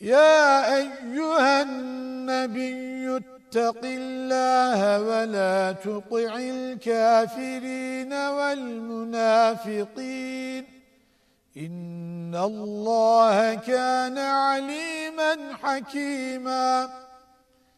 يا أيها النبي اتق الله ولا تطع الكافرين والمنافقين. إن الله كان عليما حكيما.